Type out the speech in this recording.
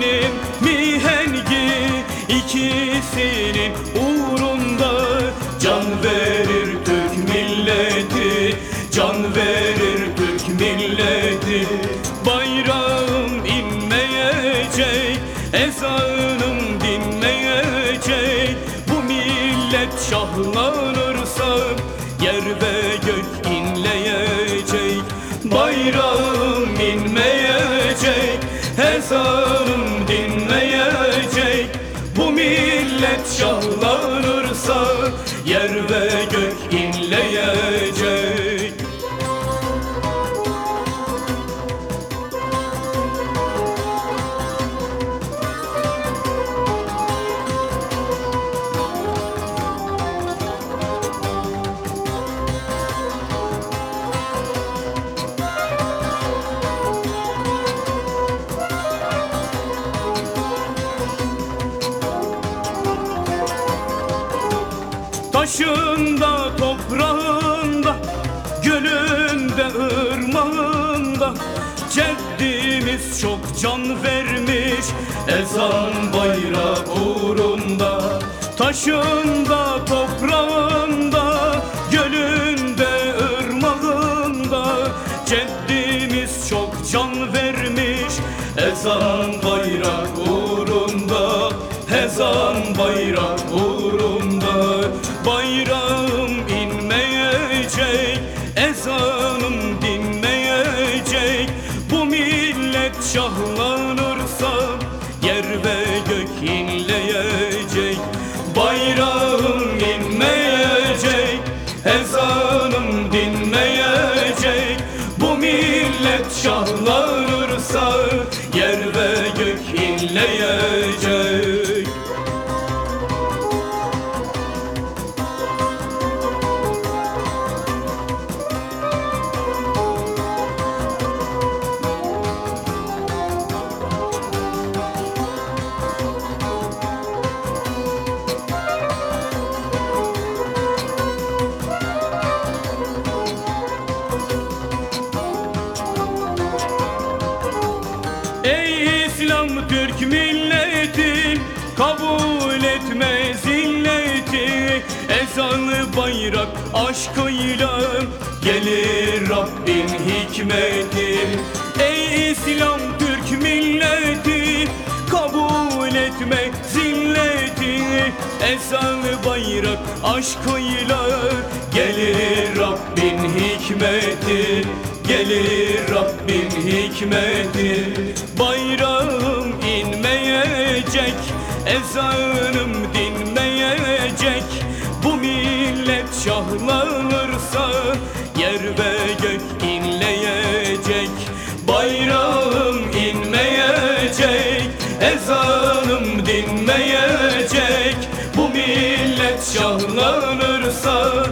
Dinim mihengi İkisinin uğrunda Can verir Türk milleti Can verir Türk milleti. Bayrağım inmeyecek Ezanım dinmeyecek. Bu millet şahlanırsa Yer ve gök inleyecek. Bayrağım inmeyecek Ezanım Yer ve gök inleyecek Taşında, toprağında, gölünde, ırmağında. Ceddimiz çok can vermiş ezan bayrak uğrunda. Taşında, toprağında, inleyecek Bayrağım inmeyecek Ezanım dinmeyecek. Bu millet şahlanırsa Yer ve gök inleyecek Ey İslam Türk milleti kabul etme zilleti. Ezanlı bayrak aşkıyla gelir Rabbin hikmeti. Ey İslam Türk milleti kabul etme zilleti. Ezanlı bayrak aşkıyla gelir Rabbin hikmeti Gelir Rabbin hikmeti. Bayrağım inmeyecek Ezanım dinmeyecek. Bu millet şahlanırsa Yer ve gök inleyecek. Bayrağım inmeyecek Ezanım dinmeyecek. Bu millet şahlanırsa